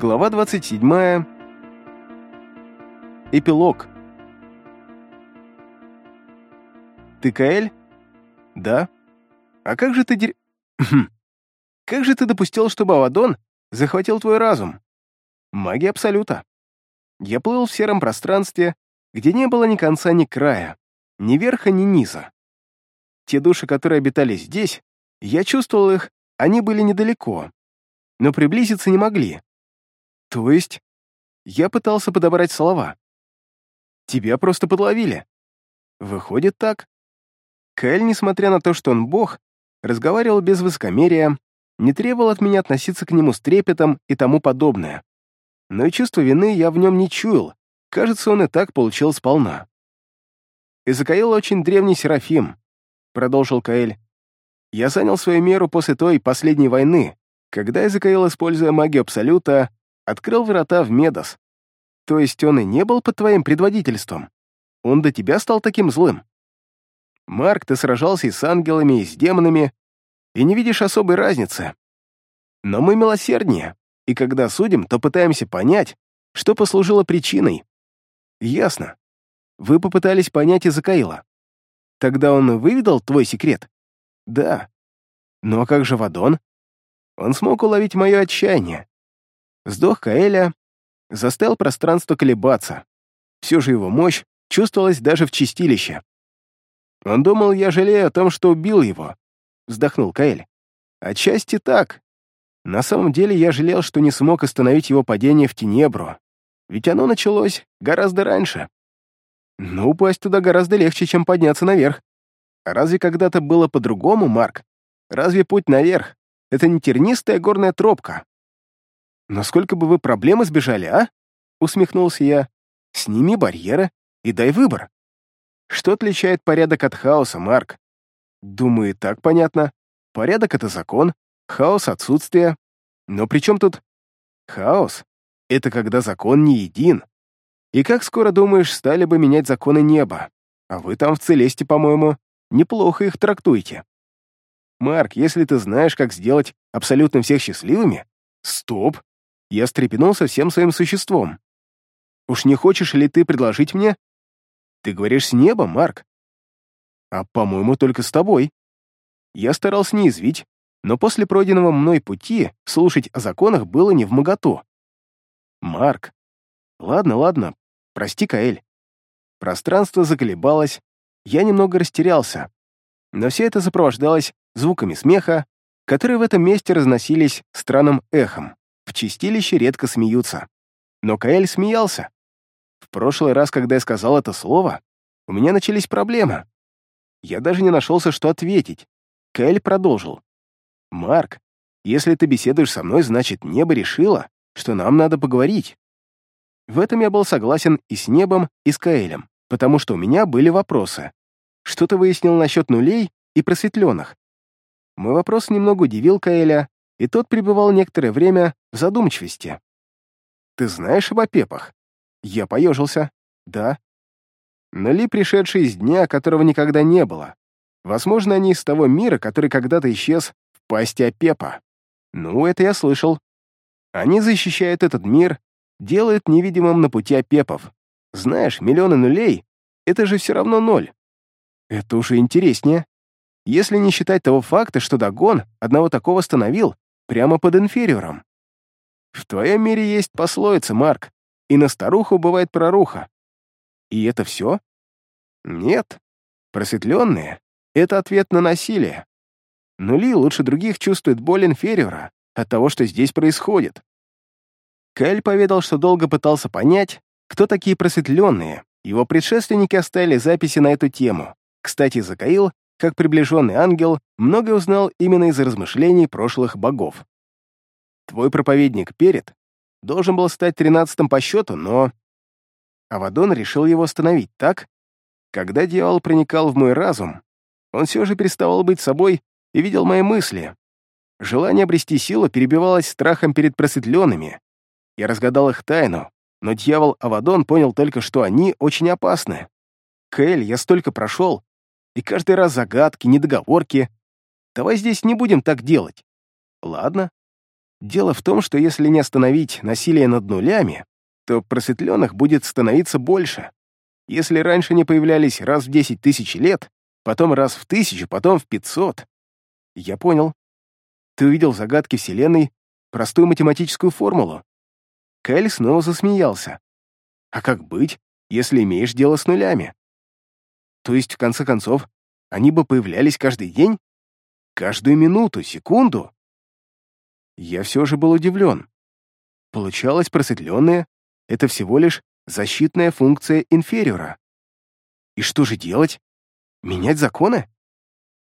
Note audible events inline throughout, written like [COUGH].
Глава 27. Эпилог. Ты Каэль? Да. А как же ты дер... как же ты допустил, чтобы Авадон захватил твой разум? Магия Абсолюта. Я плыл в сером пространстве, где не было ни конца, ни края, ни верха, ни низа. Те души, которые обитали здесь, я чувствовал их, они были недалеко, но приблизиться не могли. То есть, я пытался подобрать слова. Тебя просто подловили. Выходит так. Каэль, несмотря на то, что он бог, разговаривал без высокомерия, не требовал от меня относиться к нему с трепетом и тому подобное. Но и чувство вины я в нем не чуял, кажется, он и так получил сполна. Изакаил очень древний серафим, продолжил Каэль. Я занял свою меру после той последней войны, когда Изакаил, используя магию Абсолюта, открыл врата в Медос. То есть он и не был под твоим предводительством? Он до тебя стал таким злым? Марк, ты сражался и с ангелами, и с демонами, и не видишь особой разницы. Но мы милосерднее, и когда судим, то пытаемся понять, что послужило причиной. Ясно. Вы попытались понять Изакаила. Тогда он выведал твой секрет? Да. Ну а как же Вадон? Он смог уловить мое отчаяние. Вздох Каэля заставил пространство колебаться. Все же его мощь чувствовалась даже в чистилище. Он думал, я жалею о том, что убил его. Вздохнул Каэль. Отчасти так. На самом деле я жалел, что не смог остановить его падение в Тенебру. Ведь оно началось гораздо раньше. Но упасть туда гораздо легче, чем подняться наверх. А разве когда-то было по-другому, Марк? Разве путь наверх — это не тернистая горная тропка? Насколько бы вы проблем избежали, а? Усмехнулся я. Сними барьеры и дай выбор. Что отличает порядок от хаоса, Марк? Думаю, так понятно. Порядок — это закон, хаос — отсутствие. Но при чем тут хаос? Это когда закон не един. И как скоро, думаешь, стали бы менять законы неба? А вы там в Целесте, по-моему, неплохо их трактуете. Марк, если ты знаешь, как сделать абсолютно всех счастливыми... Стоп! Я стрепенулся всем своим существом. Уж не хочешь ли ты предложить мне? Ты говоришь с неба, Марк. А, по-моему, только с тобой. Я старался не извить, но после пройденного мной пути слушать о законах было не в моготу. Марк. Ладно, ладно, прости, Каэль. Пространство заколебалось, я немного растерялся, но все это сопровождалось звуками смеха, которые в этом месте разносились странным эхом. В чистилище редко смеются. Но Каэль смеялся. В прошлый раз, когда я сказал это слово, у меня начались проблемы. Я даже не нашелся, что ответить. Каэль продолжил. «Марк, если ты беседуешь со мной, значит, небо решило, что нам надо поговорить». В этом я был согласен и с небом, и с Каэлем, потому что у меня были вопросы. Что-то выяснил насчет нулей и просветленных. Мой вопрос немного удивил Каэля, и тот пребывал некоторое время в задумчивости. «Ты знаешь об опепах?» Я поежился. «Да». Нули, пришедшие из дня, которого никогда не было. Возможно, они из того мира, который когда-то исчез в пасти опепа. Ну, это я слышал. Они защищают этот мир, делают невидимым на пути опепов. Знаешь, миллионы нулей — это же все равно ноль. Это уже интереснее. Если не считать того факта, что Дагон одного такого остановил прямо под инфериором. В твоем мире есть пословица, Марк, и на старуху бывает проруха. И это все? Нет. Просветленные — это ответ на насилие. Нули лучше других чувствуют боль инфериора от того, что здесь происходит. Кэль поведал, что долго пытался понять, кто такие просветленные. Его предшественники оставили записи на эту тему. Кстати, Закаил, как приближенный ангел, многое узнал именно из размышлений прошлых богов. Твой проповедник Перед должен был стать тринадцатым по счету, но... Авадон решил его остановить, так? Когда дьявол проникал в мой разум, он все же переставал быть собой и видел мои мысли. Желание обрести силу перебивалось страхом перед просветленными. Я разгадал их тайну, но дьявол Авадон понял только, что они очень опасны. Кэль, я столько прошел, и каждый раз загадки, недоговорки. Давай здесь не будем так делать. Ладно. Дело в том, что если не остановить насилие над нулями, то просветленных будет становиться больше. Если раньше они появлялись раз в 10 тысяч лет, потом раз в тысячу, потом в 500. Я понял. Ты увидел загадки Вселенной, простую математическую формулу. Кэль снова засмеялся. А как быть, если имеешь дело с нулями? То есть, в конце концов, они бы появлялись каждый день? Каждую минуту, секунду? Я все же был удивлен. Получалось, просветленные — это всего лишь защитная функция инфериора. И что же делать? Менять законы?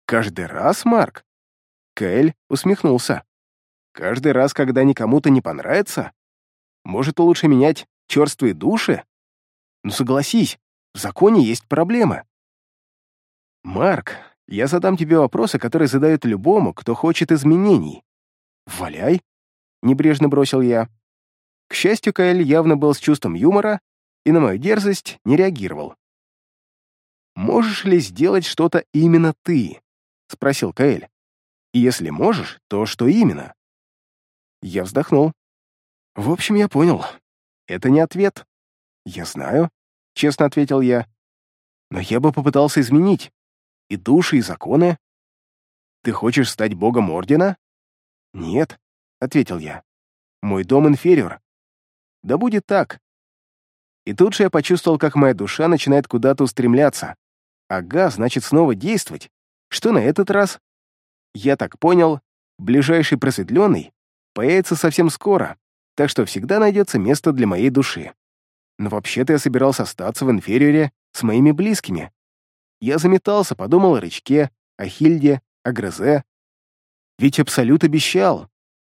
Каждый раз, Марк? Кэль усмехнулся. Каждый раз, когда никому-то не понравится? Может, лучше менять черствые души? Ну согласись, в законе есть проблемы. Марк, я задам тебе вопросы, которые задают любому, кто хочет изменений. Валяй, небрежно бросил я. К счастью, Каэль явно был с чувством юмора и на мою дерзость не реагировал. «Можешь ли сделать что-то именно ты?» — спросил Каэль. «И если можешь, то что именно?» Я вздохнул. «В общем, я понял. Это не ответ. Я знаю, — честно ответил я. Но я бы попытался изменить и души, и законы. Ты хочешь стать богом Ордена? Нет, — ответил я. Мой дом инфериор. Да будет так. И тут же я почувствовал, как моя душа начинает куда-то устремляться. Ага, значит, снова действовать. Что на этот раз? Я так понял, ближайший просветленный появится совсем скоро, так что всегда найдется место для моей души. Но вообще-то я собирался остаться в инфериоре с моими близкими. Я заметался, подумал о Рычке, о Хильде, о Грозе. Ведь Абсолют обещал.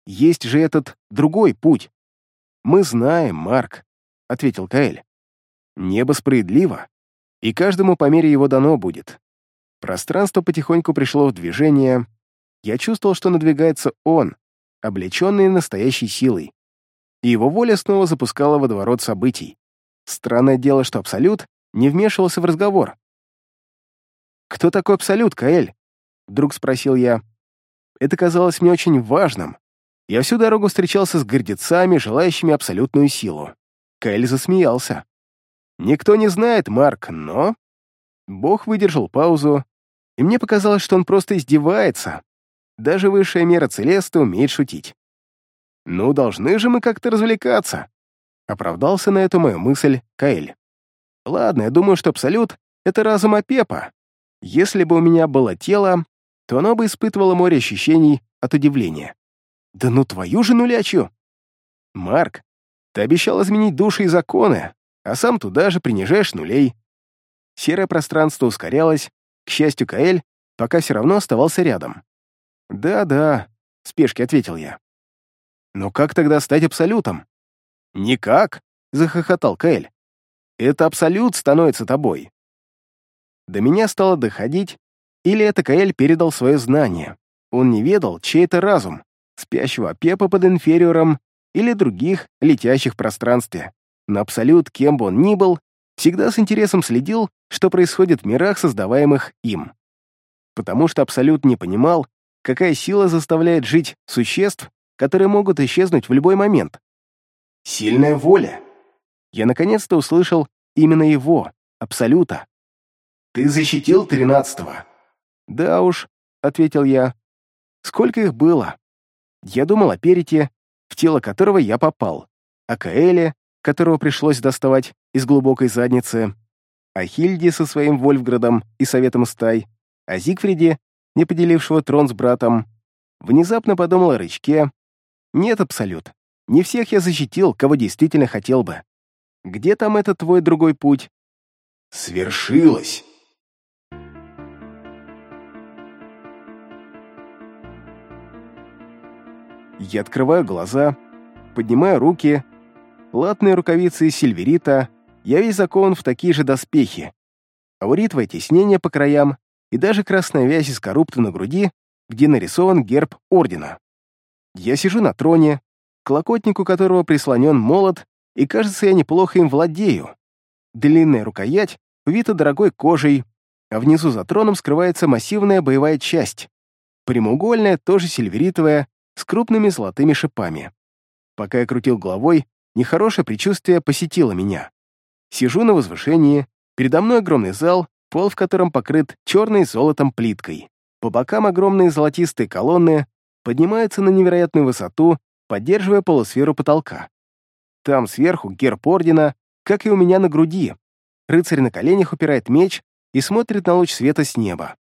Есть же этот другой путь. Мы знаем, Марк, — ответил Каэль. Небо справедливо, и каждому по мере его дано будет. Пространство потихоньку пришло в движение. Я чувствовал, что надвигается он, облеченный настоящей силой и его воля снова запускала водоворот событий. Странное дело, что Абсолют не вмешивался в разговор. «Кто такой Абсолют, Каэль?» — вдруг спросил я. Это казалось мне очень важным. Я всю дорогу встречался с гордецами, желающими абсолютную силу. Каэль засмеялся. «Никто не знает, Марк, но...» Бог выдержал паузу, и мне показалось, что он просто издевается. Даже высшая мера Целеста умеет шутить. «Ну, должны же мы как-то развлекаться», — оправдался на эту мою мысль Каэль. «Ладно, я думаю, что Абсолют — это разум Апепа. Если бы у меня было тело, то оно бы испытывало море ощущений от удивления. Да ну твою же нулячью! Марк, ты обещал изменить души и законы, а сам туда же принижаешь нулей. Серое пространство ускорялось, к счастью, Каэль пока все равно оставался рядом. «Да-да», — в спешке ответил я. Но как тогда стать абсолютом? Никак, захохотал Кэль. Это абсолют становится тобой. До меня стало доходить, или это Каэль передал свое знание. Он не ведал, чей это разум, спящего Пепа под инфериором или других, летящих в пространстве. Но абсолют, кем бы он ни был, всегда с интересом следил, что происходит в мирах, создаваемых им. Потому что абсолют не понимал, какая сила заставляет жить существ, которые могут исчезнуть в любой момент. Сильная воля. Я наконец-то услышал именно его, Абсолюта. «Ты защитил тринадцатого?» «Да уж», — ответил я. «Сколько их было?» Я думал о Перите, в тело которого я попал, о Каэле, которого пришлось доставать из глубокой задницы, о Хильде со своим Вольфградом и Советом Стай, о Зигфриде, не поделившего трон с братом. Внезапно подумал о Рычке, нет, Абсолют. Не всех я защитил, кого действительно хотел бы. Где там этот твой другой путь? Свершилось. Я открываю глаза, поднимаю руки. Латные рукавицы сильверита, я весь закован в такие же доспехи. Ауритовое теснение по краям и даже красная вязь из коррупта на груди, где нарисован герб ордена. Я сижу на троне, к локотнику которого прислонен молот, и, кажется, я неплохо им владею. Длинная рукоять увита дорогой кожей, а внизу за троном скрывается массивная боевая часть. Прямоугольная, тоже сильверитовая, с крупными золотыми шипами. Пока я крутил головой, нехорошее предчувствие посетило меня. Сижу на возвышении, передо мной огромный зал, пол в котором покрыт черной золотом плиткой. По бокам огромные золотистые колонны поднимаются на невероятную высоту, поддерживая полусферу потолка. Там сверху герб ордена, как и у меня на груди. Рыцарь на коленях упирает меч и смотрит на луч света с неба.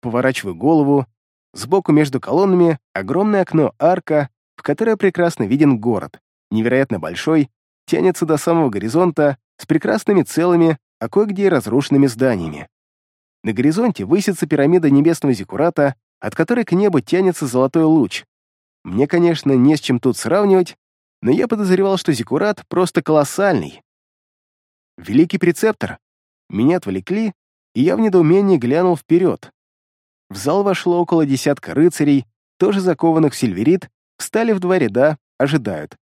Поворачиваю голову. Сбоку между колоннами огромное окно-арка, в которое прекрасно виден город, невероятно большой, тянется до самого горизонта с прекрасными целыми, а кое-где разрушенными зданиями. На горизонте высится пирамида небесного зиккурата, от которой к небу тянется золотой луч. Мне, конечно, не с чем тут сравнивать, но я подозревал, что зиккурат просто колоссальный. Великий прецептор. Меня отвлекли, и я в недоумении глянул вперед. В зал вошло около десятка рыцарей, тоже закованных в сильверит, встали в два ряда, ожидают.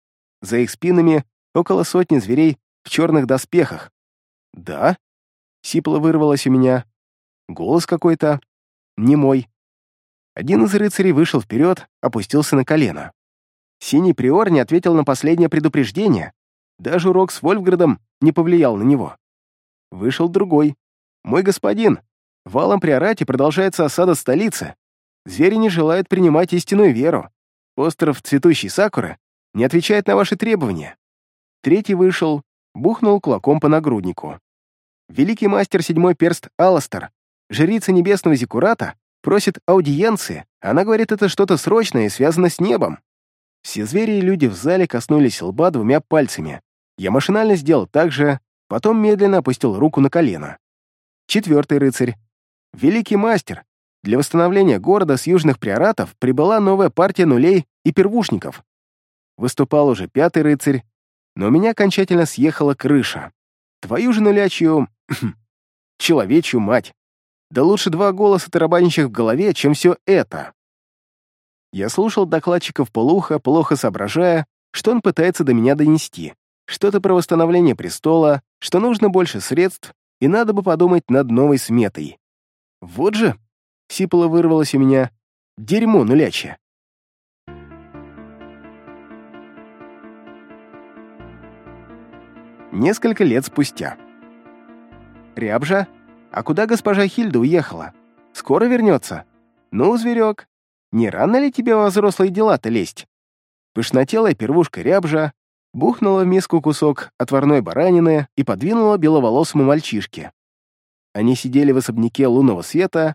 За их спинами около сотни зверей в черных доспехах. «Да?» — сипло вырвалось у меня. Голос какой-то. Не мой. Один из рыцарей вышел вперед, опустился на колено. Синий приор не ответил на последнее предупреждение. Даже урок с Вольфградом не повлиял на него. Вышел другой. «Мой господин, Валом Приорате продолжается осада столицы. Звери не желают принимать истинную веру. Остров цветущей сакуры не отвечает на ваши требования». Третий вышел, бухнул кулаком по нагруднику. Великий мастер седьмой перст Аластер, жрица небесного Зикурата, просит аудиенции. Она говорит, это что-то срочное и связано с небом. Все звери и люди в зале коснулись лба двумя пальцами. Я машинально сделал так же, потом медленно опустил руку на колено. Четвертый рыцарь. Великий мастер. Для восстановления города с южных приоратов прибыла новая партия нулей и первушников. Выступал уже пятый рыцарь, но у меня окончательно съехала крыша. Твою же нулячью... человечью мать. Да лучше два голоса тарабанящих в голове, чем все это. Я слушал докладчиков полуха, плохо соображая, что он пытается до меня донести. Что-то про восстановление престола, что нужно больше средств, и надо бы подумать над новой сметой. Вот же, сипло вырвалось у меня, дерьмо нулячье. Несколько лет спустя. Рябжа а куда госпожа Хильда уехала? Скоро вернется? Ну, зверек, не рано ли тебе во взрослые дела-то лезть? Пышнотелая первушка рябжа бухнула в миску кусок отварной баранины и подвинула беловолосому мальчишке. Они сидели в особняке лунного света,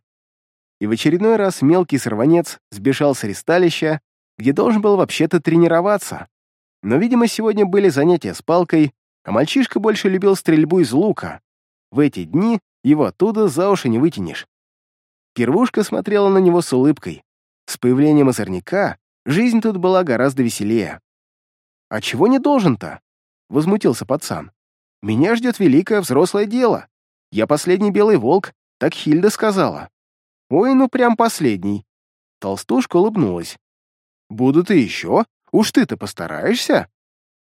и в очередной раз мелкий сорванец сбежал с аресталища, где должен был вообще-то тренироваться. Но, видимо, сегодня были занятия с палкой, а мальчишка больше любил стрельбу из лука. В эти дни его оттуда за уши не вытянешь. Первушка смотрела на него с улыбкой. С появлением озорника жизнь тут была гораздо веселее. «А чего не должен-то?» — возмутился пацан. «Меня ждет великое взрослое дело. Я последний белый волк, так Хильда сказала». «Ой, ну прям последний». Толстушка улыбнулась. «Будут и еще? Уж ты-то постараешься?»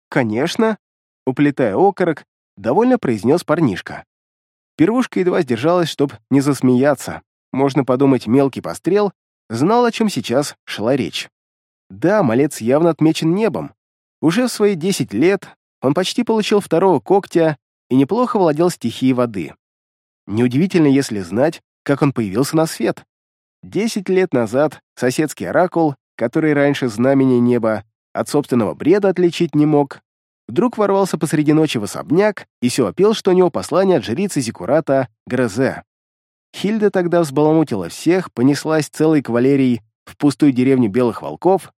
«Конечно», — уплетая окорок, довольно произнес парнишка. Первушка едва сдержалась, чтобы не засмеяться. Можно подумать, мелкий пострел знал, о чем сейчас шла речь. Да, малец явно отмечен небом. Уже в свои 10 лет он почти получил второго когтя и неплохо владел стихией воды. Неудивительно, если знать, как он появился на свет. Десять лет назад соседский оракул, который раньше знамение неба от собственного бреда отличить не мог, вдруг ворвался посреди ночи в особняк и все опел, что у него послание от жрицы Зикурата Грозе. Хильда тогда взбаламутила всех, понеслась целой кавалерией в пустую деревню белых волков.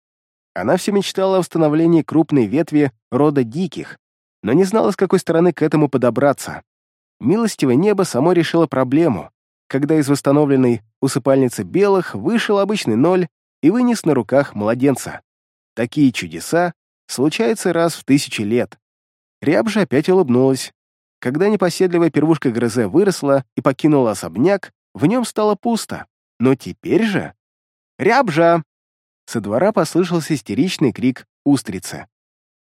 Она все мечтала о восстановлении крупной ветви рода диких, но не знала, с какой стороны к этому подобраться. Милостивое небо само решило проблему, когда из восстановленной усыпальницы белых вышел обычный ноль и вынес на руках младенца. Такие чудеса случается раз в тысячи лет. Ряб же опять улыбнулась. Когда непоседливая первушка Грозе выросла и покинула особняк, в нем стало пусто. Но теперь же... «Рябжа!» Со двора послышался истеричный крик устрицы.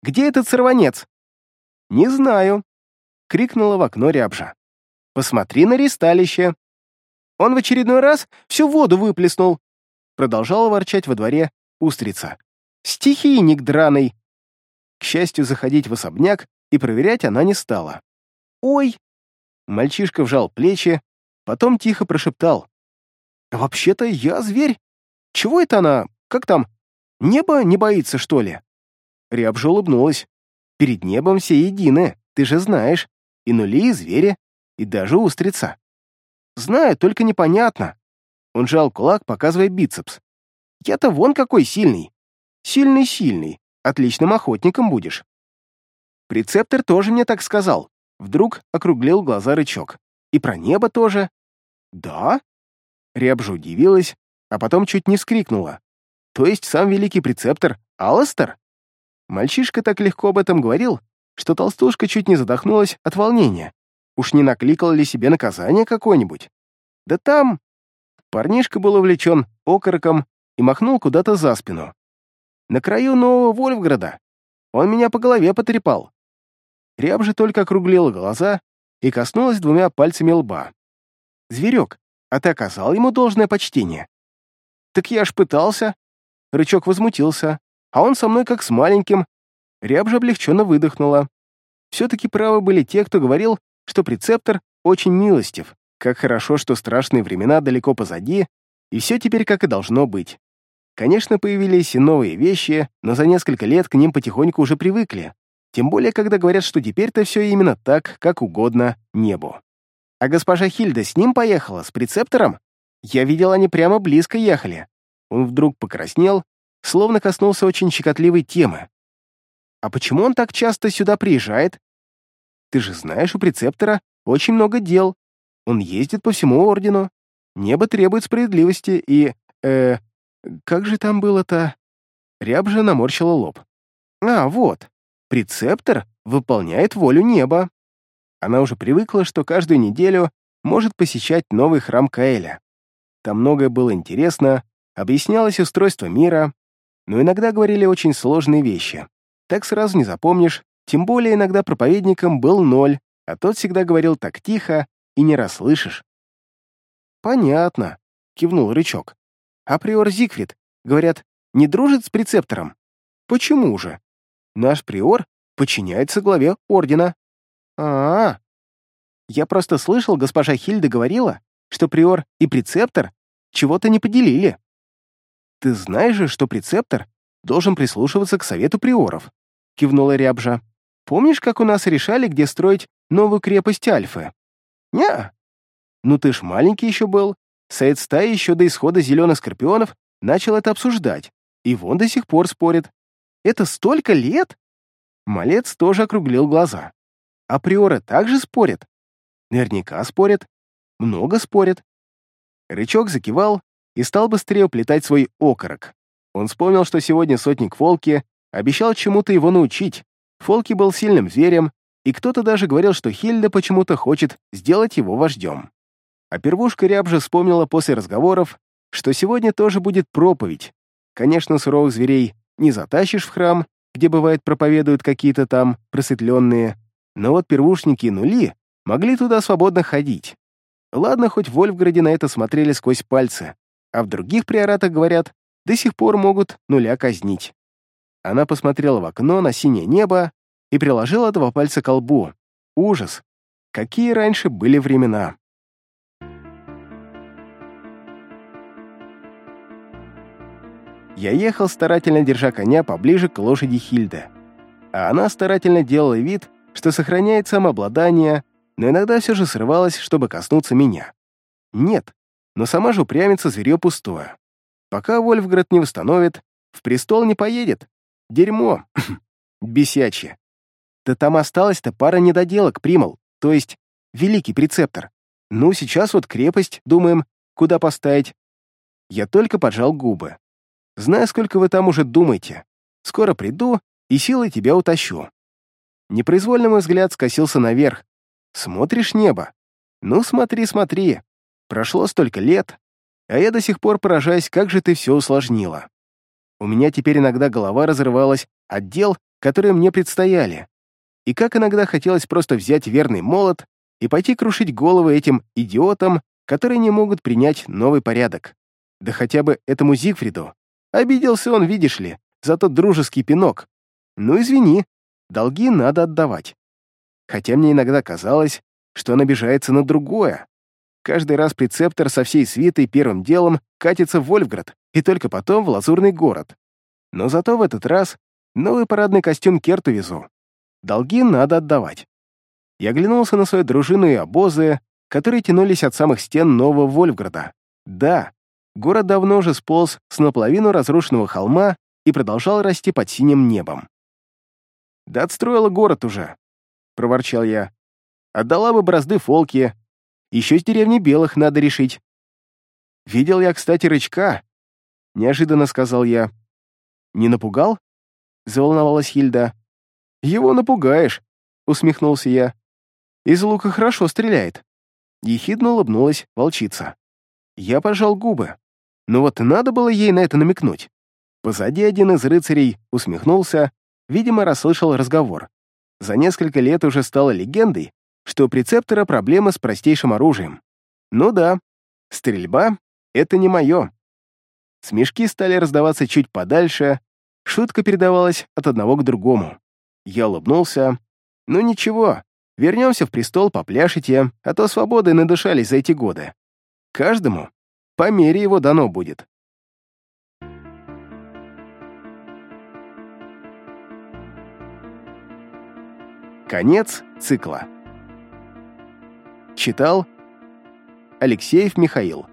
«Где этот сорванец?» «Не знаю», — крикнула в окно Рябжа. «Посмотри на ристалище!» «Он в очередной раз всю воду выплеснул!» Продолжала ворчать во дворе устрица. Стихийник драный. К счастью, заходить в особняк и проверять она не стала. «Ой!» Мальчишка вжал плечи, потом тихо прошептал. «Вообще-то я зверь. Чего это она? Как там? Небо не боится, что ли?» Рябжа улыбнулась. «Перед небом все едины, ты же знаешь. И нули, и звери, и даже устрица». «Знаю, только непонятно». Он жал кулак, показывая бицепс. «Я-то вон какой сильный. Сильный-сильный. Отличным охотником будешь». Прецептор тоже мне так сказал. Вдруг округлил глаза рычок. И про небо тоже. «Да?» Рябжа удивилась, а потом чуть не вскрикнула. «То есть сам великий прецептор Алластер?» Мальчишка так легко об этом говорил, что толстушка чуть не задохнулась от волнения. Уж не накликал ли себе наказание какое-нибудь? Да там... Парнишка был увлечен окороком и махнул куда-то за спину. На краю нового Вольфграда. Он меня по голове потрепал. Ряб же только округлила глаза и коснулась двумя пальцами лба. «Зверек, а ты оказал ему должное почтение?» «Так я ж пытался». Рычок возмутился, а он со мной как с маленьким. Ряб же облегченно выдохнула. Все-таки правы были те, кто говорил, что прецептор очень милостив. Как хорошо, что страшные времена далеко позади, и все теперь как и должно быть. Конечно, появились и новые вещи, но за несколько лет к ним потихоньку уже привыкли. Тем более, когда говорят, что теперь-то все именно так, как угодно небу. А госпожа Хильда с ним поехала, с прецептором? Я видел, они прямо близко ехали. Он вдруг покраснел словно коснулся очень щекотливой темы. «А почему он так часто сюда приезжает? Ты же знаешь, у прецептора очень много дел. Он ездит по всему ордену. Небо требует справедливости и... э как же там было-то?» Ряб же наморщила лоб. «А, вот. Прецептор выполняет волю неба». Она уже привыкла, что каждую неделю может посещать новый храм Каэля. Там многое было интересно, объяснялось устройство мира, но иногда говорили очень сложные вещи. Так сразу не запомнишь, тем более иногда проповедником был ноль, а тот всегда говорил так тихо и не расслышишь. «Понятно», — кивнул Рычок. «А приор Зигфрид, говорят, не дружит с прецептором? Почему же? Наш приор подчиняется главе ордена». А, -а, а Я просто слышал, госпожа Хильда говорила, что приор и прецептор чего-то не поделили. «Ты знаешь же, что прецептор должен прислушиваться к совету приоров», — кивнула Рябжа. «Помнишь, как у нас решали, где строить новую крепость Альфы?» «Не-а». «Ну ты ж маленький еще был. Совет стаи еще до исхода зеленых скорпионов начал это обсуждать, и вон до сих пор спорит. Это столько лет?» Малец тоже округлил глаза. «А приоры также спорят?» «Наверняка спорят. Много спорят». Рычок закивал, и стал быстрее уплетать свой окорок. Он вспомнил, что сегодня сотник Фолки обещал чему-то его научить. Фолки был сильным зверем, и кто-то даже говорил, что Хильда почему-то хочет сделать его вождем. А первушка Рябжа вспомнила после разговоров, что сегодня тоже будет проповедь. Конечно, суровых зверей не затащишь в храм, где, бывает, проповедуют какие-то там просветленные, но вот первушники нули могли туда свободно ходить. Ладно, хоть в Вольфграде на это смотрели сквозь пальцы а в других приоратах, говорят, до сих пор могут нуля казнить. Она посмотрела в окно на синее небо и приложила два пальца к лбу. Ужас! Какие раньше были времена! Я ехал, старательно держа коня поближе к лошади Хильды, а она старательно делала вид, что сохраняет самообладание, но иногда все же срывалась, чтобы коснуться меня. Нет, но сама же упрямится зверье пустое. Пока Вольфград не восстановит, в престол не поедет. Дерьмо. [LAUGHS] Бесячее. Да там осталась-то пара недоделок, примол, то есть великий прецептор. Ну, сейчас вот крепость, думаем, куда поставить. Я только поджал губы. Знаю, сколько вы там уже думаете. Скоро приду и силой тебя утащу. Непроизвольно мой взгляд скосился наверх. Смотришь небо? Ну, смотри, смотри. Прошло столько лет, а я до сих пор поражаюсь, как же ты все усложнила. У меня теперь иногда голова разрывалась от дел, которые мне предстояли. И как иногда хотелось просто взять верный молот и пойти крушить головы этим идиотам, которые не могут принять новый порядок. Да хотя бы этому Зигфриду. Обиделся он, видишь ли, за тот дружеский пинок. Ну, извини, долги надо отдавать. Хотя мне иногда казалось, что он обижается на другое. Каждый раз прецептор со всей свитой первым делом катится в Вольфград и только потом в Лазурный город. Но зато в этот раз новый парадный костюм Керту везу. Долги надо отдавать. Я оглянулся на свою дружину и обозы, которые тянулись от самых стен нового Вольфграда. Да, город давно уже сполз с наполовину разрушенного холма и продолжал расти под синим небом. «Да отстроила город уже», — проворчал я. «Отдала бы бразды Фолке. Еще с деревни Белых надо решить». «Видел я, кстати, рычка», — неожиданно сказал я. «Не напугал?» — заволновалась Хильда. «Его напугаешь», — усмехнулся я. «Из лука хорошо стреляет». Ехидно улыбнулась волчица. Я пожал губы. Но вот надо было ей на это намекнуть. Позади один из рыцарей усмехнулся, видимо, расслышал разговор. За несколько лет уже стало легендой, что у прецептора проблемы с простейшим оружием. Ну да, стрельба — это не мое. Смешки стали раздаваться чуть подальше, шутка передавалась от одного к другому. Я улыбнулся. Ну ничего, вернемся в престол, попляшите, а то свободы надышались за эти годы. Каждому по мере его дано будет. Конец цикла. Читал Алексеев Михаил